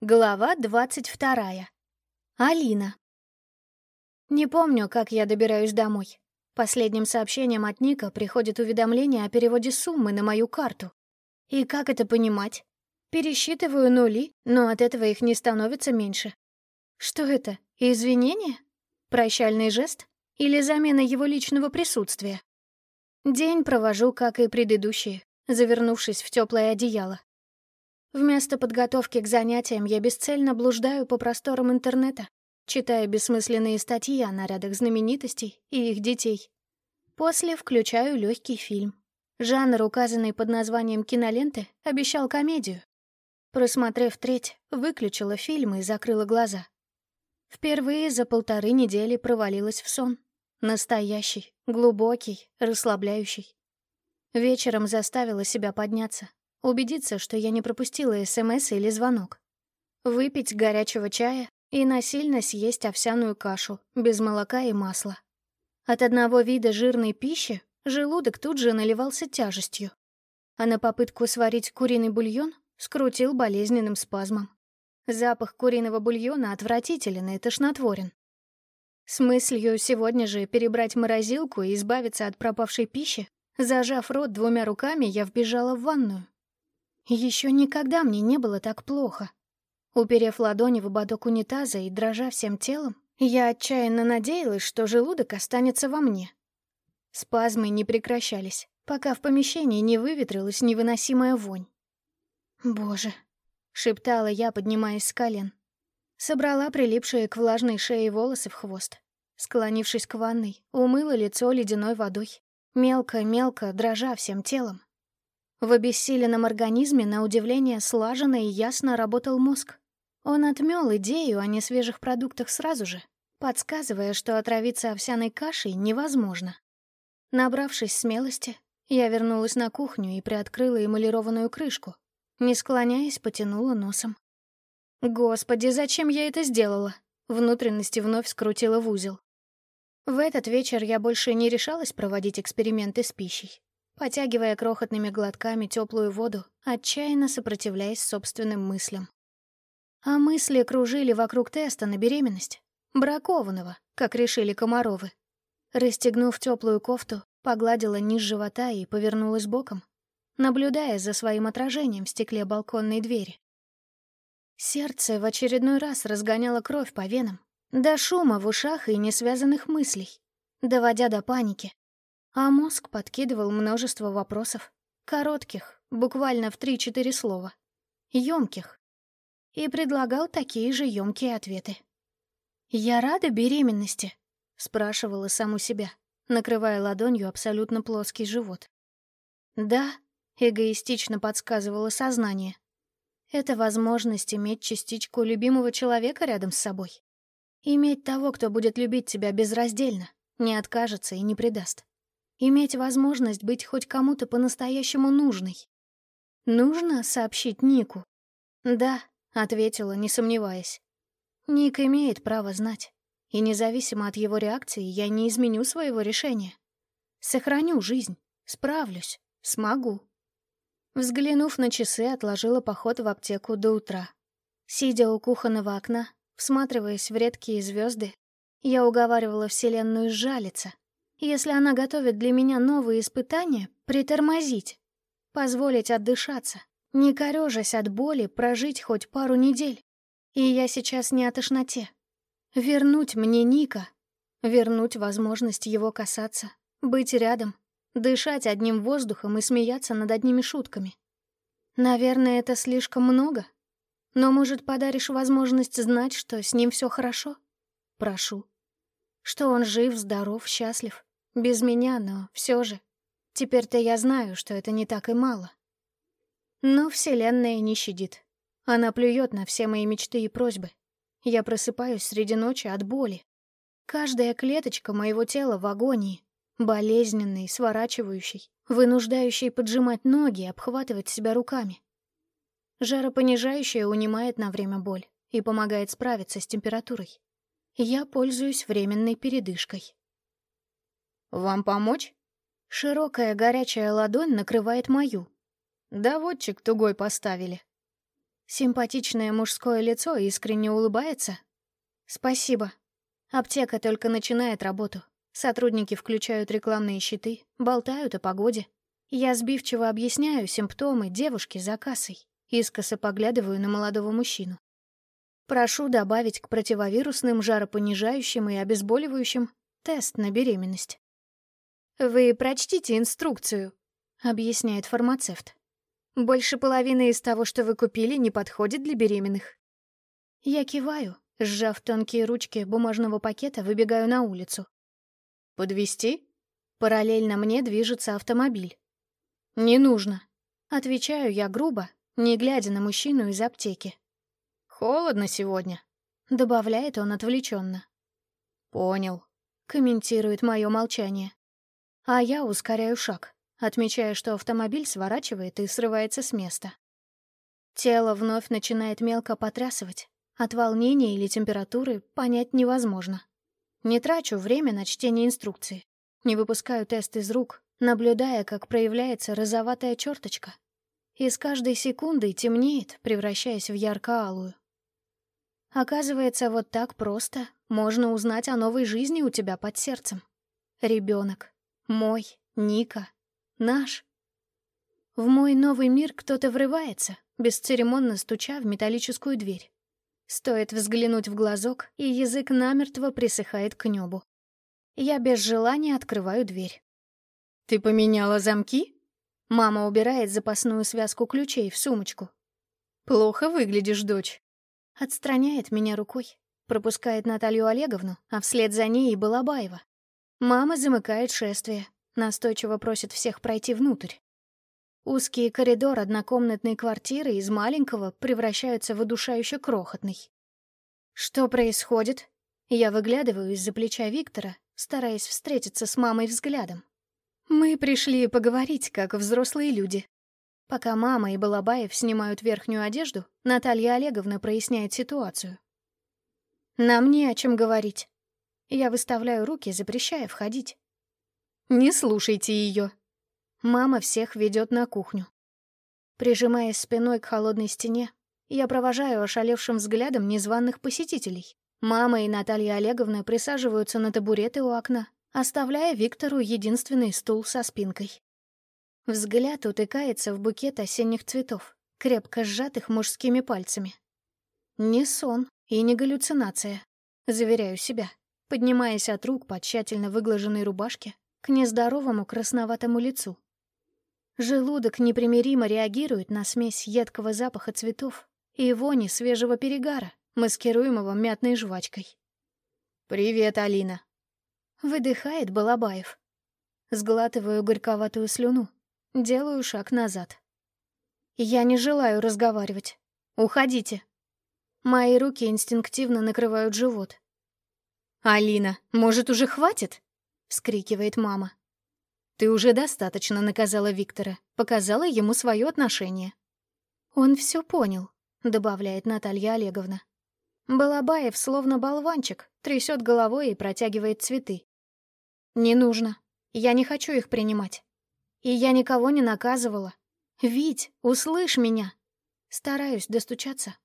Глава двадцать вторая. Алина. Не помню, как я добираюсь домой. Последним сообщением от Ника приходит уведомление о переводе суммы на мою карту. И как это понимать? Пересчитываю нули, но от этого их не становится меньше. Что это, извинение? Прощальный жест? Или замена его личного присутствия? День провожу, как и предыдущие, завернувшись в теплое одеяло. Вместо подготовки к занятиям я бесцельно блуждаю по просторам интернета, читая бессмысленные статьи о нарядах знаменитостей и их детей. После включаю легкий фильм. Жанр, указанный под названием киноленты, обещал комедию. Просмотрев треть, выключила фильм и закрыла глаза. Впервые за полторы недели провалилась в сон. Настоящий, глубокий, расслабляющий. Вечером заставила себя подняться, Убедиться, что я не пропустила СМС или звонок. Выпить горячего чая и насильно съесть овсяную кашу, без молока и масла. От одного вида жирной пищи желудок тут же наливался тяжестью, а на попытку сварить куриный бульон скрутил болезненным спазмом. Запах куриного бульона отвратителен и тошнотворен. С мыслью сегодня же перебрать морозилку и избавиться от пропавшей пищи, зажав рот двумя руками, я вбежала в ванную. Еще никогда мне не было так плохо. Уперев ладони в ободок унитаза и дрожа всем телом, я отчаянно надеялась, что желудок останется во мне. Спазмы не прекращались, пока в помещении не выветрилась невыносимая вонь. «Боже!» — шептала я, поднимаясь с колен. Собрала прилипшие к влажной шее волосы в хвост. Склонившись к ванной, умыла лицо ледяной водой, мелко-мелко дрожа всем телом. В обессиленном организме, на удивление, слаженно и ясно работал мозг. Он отмел идею о несвежих продуктах сразу же, подсказывая, что отравиться овсяной кашей невозможно. Набравшись смелости, я вернулась на кухню и приоткрыла эмалированную крышку. Не склоняясь, потянула носом. Господи, зачем я это сделала? Внутренности вновь скрутила в узел. В этот вечер я больше не решалась проводить эксперименты с пищей потягивая крохотными глотками теплую воду, отчаянно сопротивляясь собственным мыслям. А мысли кружили вокруг теста на беременность, бракованного, как решили Комаровы. Расстегнув теплую кофту, погладила низ живота и повернулась боком, наблюдая за своим отражением в стекле балконной двери. Сердце в очередной раз разгоняло кровь по венам, до шума в ушах и несвязанных мыслей, доводя до паники. А мозг подкидывал множество вопросов. Коротких, буквально в три-четыре слова. Ёмких. И предлагал такие же ёмкие ответы. «Я рада беременности?» — спрашивала саму себя, накрывая ладонью абсолютно плоский живот. «Да», — эгоистично подсказывало сознание. «Это возможность иметь частичку любимого человека рядом с собой. Иметь того, кто будет любить тебя безраздельно, не откажется и не предаст. Иметь возможность быть хоть кому-то по-настоящему нужной. Нужно сообщить Нику? Да, ответила, не сомневаясь. Ник имеет право знать. И независимо от его реакции, я не изменю своего решения. Сохраню жизнь, справлюсь, смогу. Взглянув на часы, отложила поход в аптеку до утра. Сидя у кухонного окна, всматриваясь в редкие звезды, я уговаривала Вселенную сжалиться, если она готовит для меня новые испытания, притормозить, позволить отдышаться, не корежась от боли, прожить хоть пару недель. И я сейчас не о тошноте. Вернуть мне Ника, вернуть возможность его касаться, быть рядом, дышать одним воздухом и смеяться над одними шутками. Наверное, это слишком много. Но, может, подаришь возможность знать, что с ним все хорошо? Прошу. Что он жив, здоров, счастлив. Без меня, но все же. Теперь-то я знаю, что это не так и мало. Но Вселенная не щадит. Она плюет на все мои мечты и просьбы. Я просыпаюсь среди ночи от боли. Каждая клеточка моего тела в агонии, болезненной, сворачивающей, вынуждающей поджимать ноги и обхватывать себя руками. Жаропонижающее унимает на время боль и помогает справиться с температурой. Я пользуюсь временной передышкой. «Вам помочь?» Широкая горячая ладонь накрывает мою. Доводчик тугой поставили. Симпатичное мужское лицо искренне улыбается. Спасибо. Аптека только начинает работу. Сотрудники включают рекламные щиты, болтают о погоде. Я сбивчиво объясняю симптомы девушки за кассой, искоса поглядываю на молодого мужчину. Прошу добавить к противовирусным, жаропонижающим и обезболивающим тест на беременность. «Вы прочтите инструкцию», — объясняет фармацевт. «Больше половины из того, что вы купили, не подходит для беременных». Я киваю, сжав тонкие ручки бумажного пакета, выбегаю на улицу. Подвести? Параллельно мне движется автомобиль. «Не нужно», — отвечаю я грубо, не глядя на мужчину из аптеки. «Холодно сегодня», — добавляет он отвлеченно. «Понял», — комментирует мое молчание. А я ускоряю шаг, отмечая, что автомобиль сворачивает и срывается с места. Тело вновь начинает мелко потрясывать. От волнения или температуры понять невозможно. Не трачу время на чтение инструкции. Не выпускаю тест из рук, наблюдая, как проявляется розоватая черточка. И с каждой секундой темнеет, превращаясь в ярко-алую. Оказывается, вот так просто можно узнать о новой жизни у тебя под сердцем. Ребенок. Мой, Ника, наш. В мой новый мир кто-то врывается, бесцеремонно стуча в металлическую дверь. Стоит взглянуть в глазок, и язык намертво присыхает к небу. Я без желания открываю дверь. «Ты поменяла замки?» Мама убирает запасную связку ключей в сумочку. «Плохо выглядишь, дочь». Отстраняет меня рукой, пропускает Наталью Олеговну, а вслед за ней и Балабаева. Мама замыкает шествие, настойчиво просит всех пройти внутрь. Узкий коридор однокомнатной квартиры из маленького превращается в удушающе крохотный. Что происходит? Я выглядываю из-за плеча Виктора, стараясь встретиться с мамой взглядом. Мы пришли поговорить, как взрослые люди. Пока мама и Балабаев снимают верхнюю одежду, Наталья Олеговна проясняет ситуацию. Нам не о чем говорить. Я выставляю руки, запрещая входить. «Не слушайте ее!» Мама всех ведет на кухню. Прижимаясь спиной к холодной стене, я провожаю ошалевшим взглядом незваных посетителей. Мама и Наталья Олеговна присаживаются на табуреты у окна, оставляя Виктору единственный стул со спинкой. Взгляд утыкается в букет осенних цветов, крепко сжатых мужскими пальцами. Не сон и не галлюцинация, заверяю себя поднимаясь от рук по тщательно выглаженной рубашке к нездоровому красноватому лицу. Желудок непримиримо реагирует на смесь едкого запаха цветов и вони свежего перегара, маскируемого мятной жвачкой. «Привет, Алина!» Выдыхает Балабаев. Сглатываю горьковатую слюну, делаю шаг назад. Я не желаю разговаривать. Уходите. Мои руки инстинктивно накрывают живот, «Алина, может, уже хватит?» — вскрикивает мама. «Ты уже достаточно наказала Виктора, показала ему свое отношение». «Он все понял», — добавляет Наталья Олеговна. Балабаев, словно болванчик, трясет головой и протягивает цветы. «Не нужно. Я не хочу их принимать. И я никого не наказывала. Вить, услышь меня!» Стараюсь достучаться.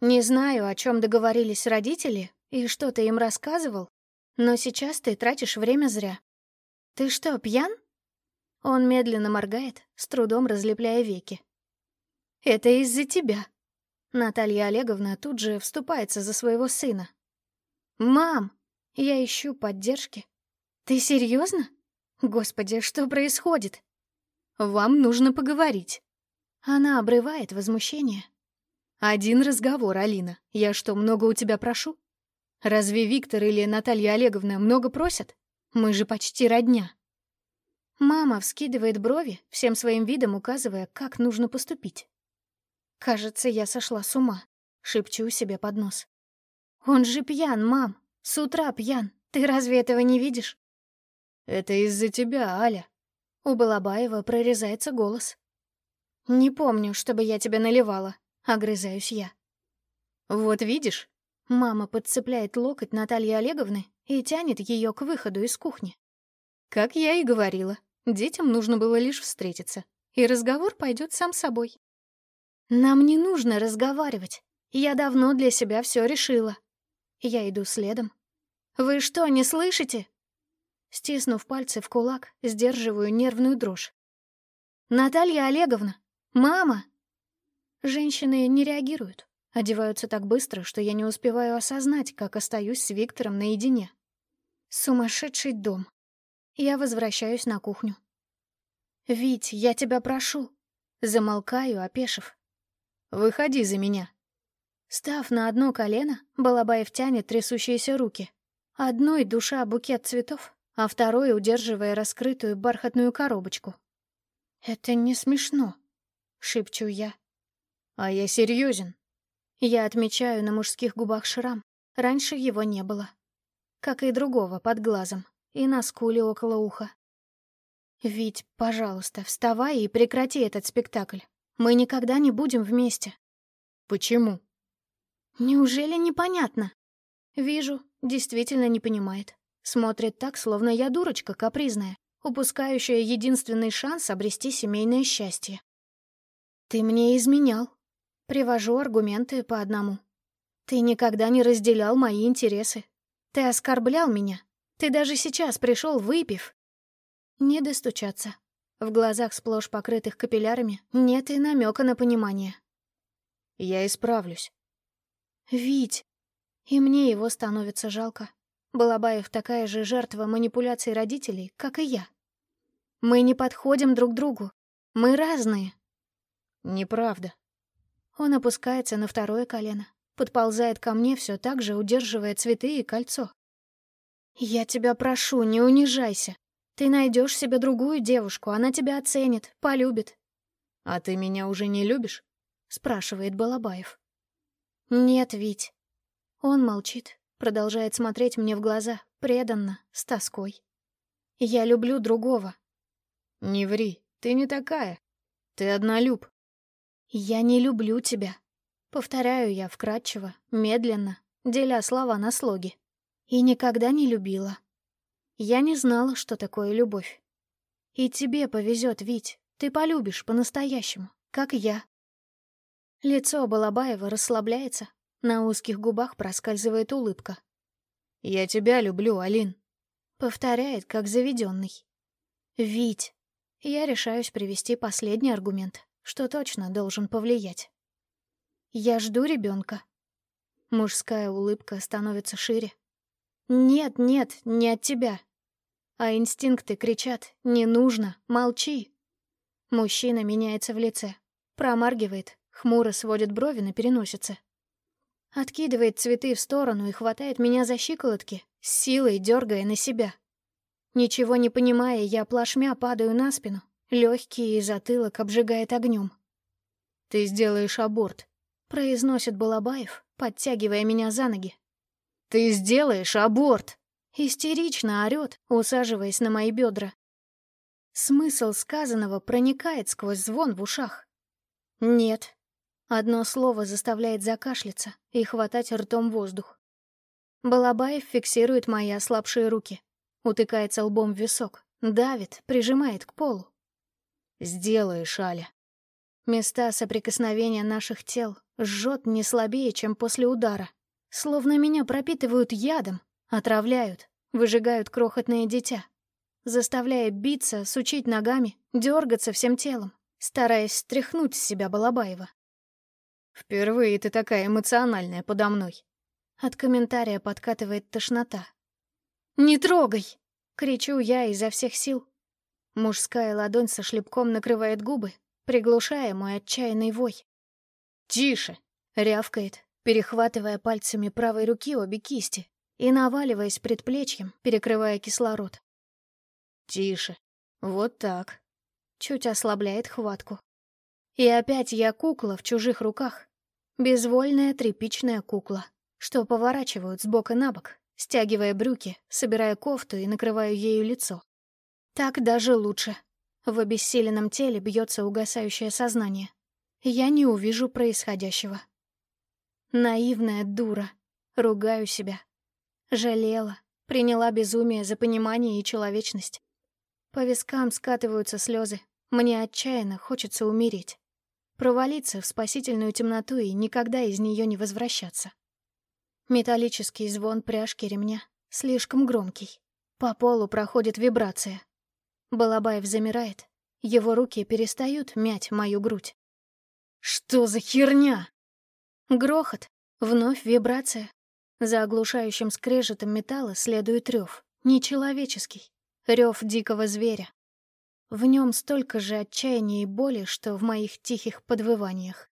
Не знаю, о чем договорились родители, и что ты им рассказывал? Но сейчас ты тратишь время зря. Ты что, пьян? Он медленно моргает, с трудом разлепляя веки. Это из-за тебя. Наталья Олеговна тут же вступается за своего сына. «Мам, я ищу поддержки. Ты серьезно? Господи, что происходит? Вам нужно поговорить». Она обрывает возмущение. «Один разговор, Алина. Я что, много у тебя прошу?» Разве Виктор или Наталья Олеговна много просят? Мы же почти родня. Мама вскидывает брови, всем своим видом указывая, как нужно поступить. Кажется, я сошла с ума, шепчу себе под нос. Он же пьян, мам, с утра пьян. Ты разве этого не видишь? Это из-за тебя, Аля. У Балабаева прорезается голос. Не помню, чтобы я тебя наливала, огрызаюсь я. Вот видишь, Мама подцепляет локоть Натальи Олеговны и тянет ее к выходу из кухни. Как я и говорила, детям нужно было лишь встретиться, и разговор пойдет сам собой. Нам не нужно разговаривать. Я давно для себя все решила. Я иду следом. Вы что, не слышите? Стиснув пальцы в кулак, сдерживаю нервную дрожь. «Наталья Олеговна! Мама!» Женщины не реагируют, одеваются так быстро, что я не успеваю осознать, как остаюсь с Виктором наедине. Сумасшедший дом. Я возвращаюсь на кухню. «Вить, я тебя прошу!» Замолкаю, опешив. «Выходи за меня!» Став на одно колено, Балабаев тянет трясущиеся руки. Одной душа букет цветов, а второй удерживая раскрытую бархатную коробочку. «Это не смешно», — шепчу я. «А я серьезен. Я отмечаю на мужских губах шрам. Раньше его не было. Как и другого под глазом и на скуле около уха. «Вить, пожалуйста, вставай и прекрати этот спектакль. Мы никогда не будем вместе». «Почему?» «Неужели непонятно?» «Вижу, действительно не понимает. Смотрит так, словно я дурочка капризная, упускающая единственный шанс обрести семейное счастье. Ты мне изменял. Привожу аргументы по одному. Ты никогда не разделял мои интересы. Ты оскорблял меня. Ты даже сейчас пришел, выпив. Не достучаться. В глазах, сплошь покрытых капиллярами, нет и намека на понимание. Я исправлюсь. Вить. И мне его становится жалко. Балабаев такая же жертва манипуляций родителей, как и я. Мы не подходим друг другу. Мы разные. Неправда. Он опускается на второе колено, подползает ко мне, все так же удерживая цветы и кольцо. «Я тебя прошу, не унижайся. Ты найдешь себе другую девушку, она тебя оценит, полюбит». «А ты меня уже не любишь?» — спрашивает Балабаев. «Нет, Вить». Он молчит, Продолжает смотреть мне в глаза, преданно, с тоской. Я люблю другого. Не ври, ты не такая. Ты однолюб. Я не люблю тебя. Повторяю я вкратчиво, медленно, деля слова на слоги. И никогда не любила. Я не знала, что такое любовь. И тебе повезет, Вить, ты полюбишь по-настоящему, как я. Лицо Балабаева расслабляется, на узких губах проскальзывает улыбка. «Я тебя люблю, Алин», — повторяет, как заведенный. «Вить». Я решаюсь привести последний аргумент, что точно должен повлиять. «Я жду ребенка. Мужская улыбка становится шире. «Нет, нет, не от тебя». А инстинкты кричат «Не нужно, молчи». Мужчина меняется в лице, промаргивает, хмуро сводит брови на переносице. Откидывает цветы в сторону и хватает меня за щиколотки, силой дергая на себя. Ничего не понимая, я плашмя падаю на спину, легкий и затылок обжигает огнем. «Ты сделаешь аборт», — произносит Балабаев, подтягивая меня за ноги. «Ты сделаешь аборт!» — истерично орёт, усаживаясь на мои бедра. Смысл сказанного проникает сквозь звон в ушах. «Нет, Одно слово заставляет закашляться и хватать ртом воздух. Балабаев фиксирует мои ослабшие руки, утыкается лбом в висок, давит, прижимает к полу. «Сделаешь, Аля». Места соприкосновения наших тел жжет не слабее, чем после удара. Словно меня пропитывают ядом, отравляют, выжигают крохотное дитя, заставляя биться, сучить ногами, дергаться всем телом, стараясь стряхнуть с себя Балабаева. «Впервые ты такая эмоциональная подо мной». От комментария подкатывает тошнота. «Не трогай!» — кричу я изо всех сил. Мужская ладонь со шлепком накрывает губы, приглушая мой отчаянный вой. «Тише!» — рявкает, перехватывая пальцами правой руки обе кисти и наваливаясь предплечьем, перекрывая кислород. «Тише. Вот так». Чуть ослабляет хватку. И опять я кукла в чужих руках. Безвольная тряпичная кукла, что поворачивают с бока на бок, стягивая брюки, собирая кофту и накрываю ею лицо. Так даже лучше. В обессиленном теле бьется угасающее сознание. Я не увижу происходящего. Наивная дура. Ругаю себя. Жалела. Приняла безумие за понимание и человечность. По вискам скатываются слезы. Мне отчаянно хочется умереть. Провалиться в спасительную темноту и никогда из нее не возвращаться. Металлический звон пряжки ремня слишком громкий. По полу проходит вибрация. Балабаев замирает. Его руки перестают мять мою грудь. «Что за херня?» Грохот. Вновь вибрация. За оглушающим скрежетом металла следует рев. Нечеловеческий. Рев дикого зверя. В нем столько же отчаяния и боли, что в моих тихих подвываниях.